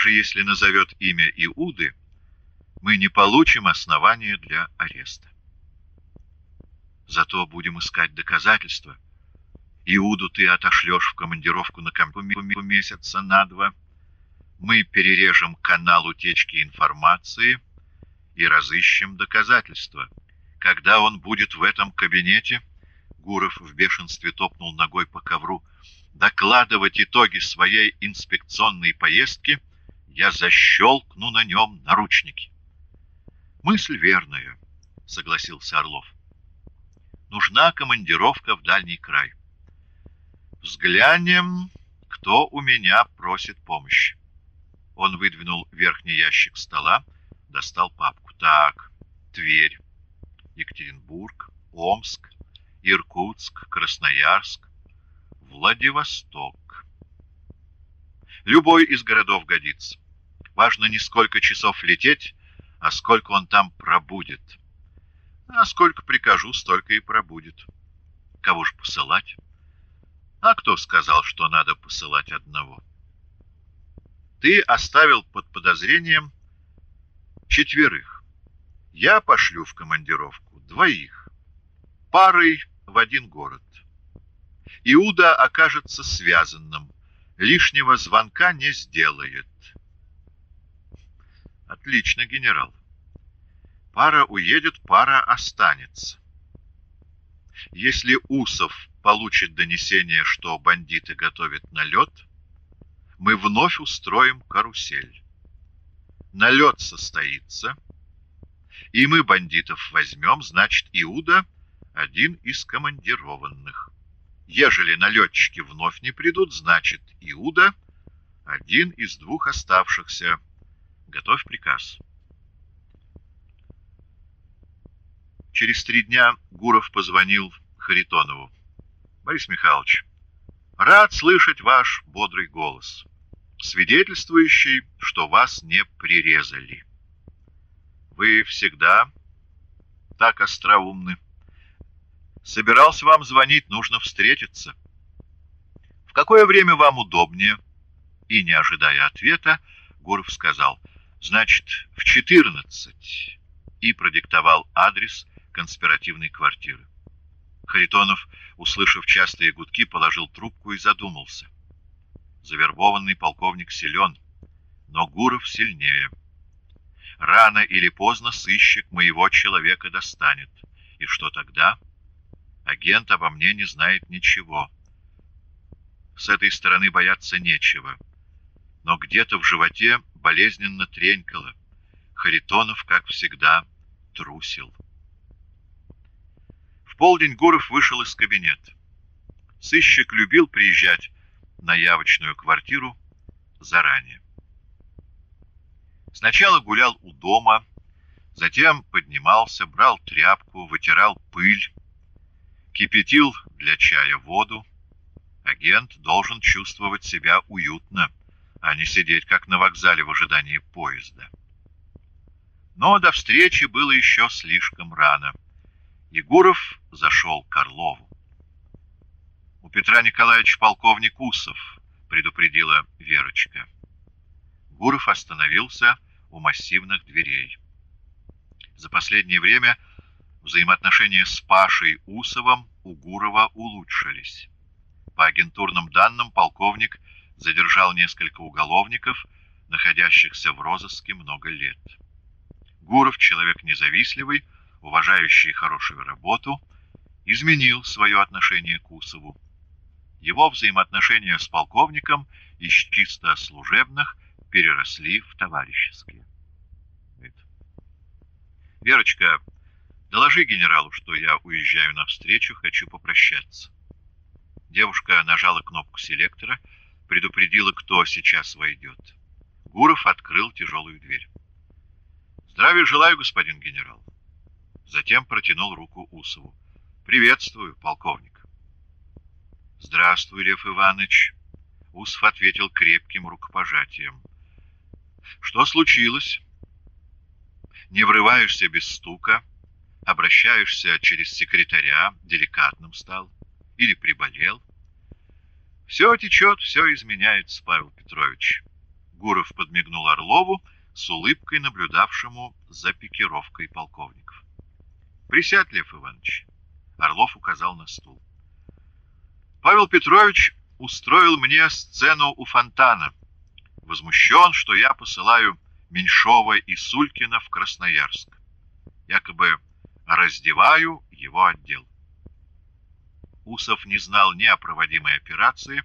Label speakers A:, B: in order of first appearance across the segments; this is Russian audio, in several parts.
A: Даже если назовет имя Иуды, мы не получим основания для ареста. Зато будем искать доказательства. Иуду ты отошлешь в командировку на компьютер месяца на два. Мы перережем канал утечки информации и разыщем доказательства. Когда он будет в этом кабинете, Гуров в бешенстве топнул ногой по ковру, докладывать итоги своей инспекционной поездки, я защелкну на нем наручники. Мысль верная, согласился Орлов. Нужна командировка в дальний край. Взглянем, кто у меня просит помощи. Он выдвинул верхний ящик стола, достал папку. Так, Тверь, Екатеринбург, Омск, Иркутск, Красноярск, Владивосток. Любой из городов годится. Важно не сколько часов лететь, а сколько он там пробудет. А сколько прикажу, столько и пробудет. Кого ж посылать? А кто сказал, что надо посылать одного? Ты оставил под подозрением четверых. Я пошлю в командировку двоих, парой в один город. Иуда окажется связанным, лишнего звонка не сделает. Отлично, генерал. Пара уедет, пара останется. Если Усов получит донесение, что бандиты готовят налет, мы вновь устроим карусель. Налет состоится, и мы бандитов возьмем, значит, Иуда — один из командированных. Ежели налетчики вновь не придут, значит, Иуда — один из двух оставшихся. Готовь приказ. Через три дня Гуров позвонил Харитонову. Борис Михайлович, рад слышать ваш бодрый голос, свидетельствующий, что вас не прирезали. Вы всегда так остроумны. Собирался вам звонить, нужно встретиться. В какое время вам удобнее? И, не ожидая ответа, Гуров сказал, значит, в четырнадцать, и продиктовал адрес конспиративной квартиры. Харитонов, услышав частые гудки, положил трубку и задумался. Завербованный полковник силен, но Гуров сильнее. Рано или поздно сыщик моего человека достанет. И что тогда? — Агент обо мне не знает ничего. С этой стороны бояться нечего. Но где-то в животе болезненно тренькало. Харитонов, как всегда, трусил. В полдень Гуров вышел из кабинета. Сыщик любил приезжать на явочную квартиру заранее. Сначала гулял у дома, затем поднимался, брал тряпку, вытирал пыль, кипятил для чая воду. Агент должен чувствовать себя уютно, а не сидеть как на вокзале в ожидании поезда. Но до встречи было еще слишком рано. Егоров зашел к Орлову. «У Петра Николаевича полковник Усов», — предупредила Верочка. Гуров остановился у массивных дверей. За последнее время взаимоотношения с Пашей Усовым у Гурова улучшились. По агентурным данным, полковник задержал несколько уголовников, находящихся в розыске много лет. Гуров, человек независливый, уважающий хорошую работу, изменил свое отношение к Усову. Его взаимоотношения с полковником из чисто служебных переросли в товарищеские. Верочка Доложи генералу, что я уезжаю навстречу, хочу попрощаться. Девушка нажала кнопку селектора, предупредила, кто сейчас войдет. Гуров открыл тяжелую дверь. Здравия желаю, господин генерал. Затем протянул руку Усову. Приветствую, полковник. Здравствуй, Лев Иванович. Усов ответил крепким рукопожатием. Что случилось? Не врываешься без стука, обращаешься через секретаря, деликатным стал или приболел. Все течет, все изменяется, Павел Петрович. Гуров подмигнул Орлову, с улыбкой наблюдавшему за пикировкой полковников. «Присядь, Лев Иванович!» Орлов указал на стул. «Павел Петрович устроил мне сцену у фонтана. Возмущен, что я посылаю Меньшова и Сулькина в Красноярск. Якобы раздеваю его отдел. Усов не знал ни о проводимой операции,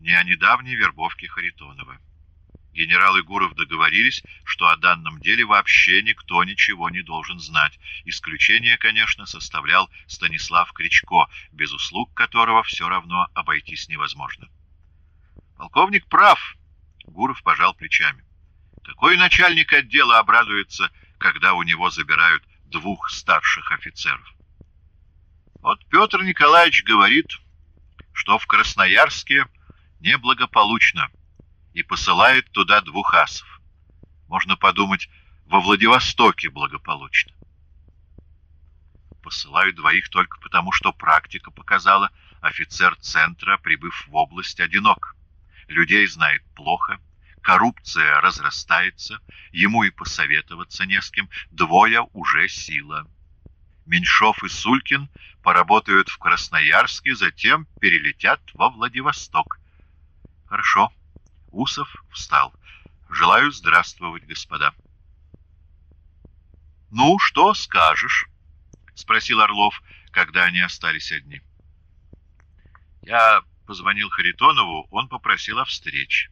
A: ни о недавней вербовке Харитонова. Генерал и Гуров договорились, что о данном деле вообще никто ничего не должен знать. Исключение, конечно, составлял Станислав Кричко, без услуг которого все равно обойтись невозможно. Полковник прав, Гуров пожал плечами. Какой начальник отдела обрадуется, когда у него забирают двух старших офицеров? Вот Петр Николаевич говорит, что в Красноярске неблагополучно и посылает туда двух асов. Можно подумать, во Владивостоке благополучно. Посылают двоих только потому, что практика показала, офицер центра, прибыв в область, одинок. Людей знает плохо, коррупция разрастается, ему и посоветоваться не с кем, двое уже сила. Меньшов и Сулькин поработают в Красноярске, затем перелетят во Владивосток. Хорошо. Усов встал. «Желаю здравствовать, господа». «Ну, что скажешь?» — спросил Орлов, когда они остались одни. «Я позвонил Харитонову, он попросил о встрече.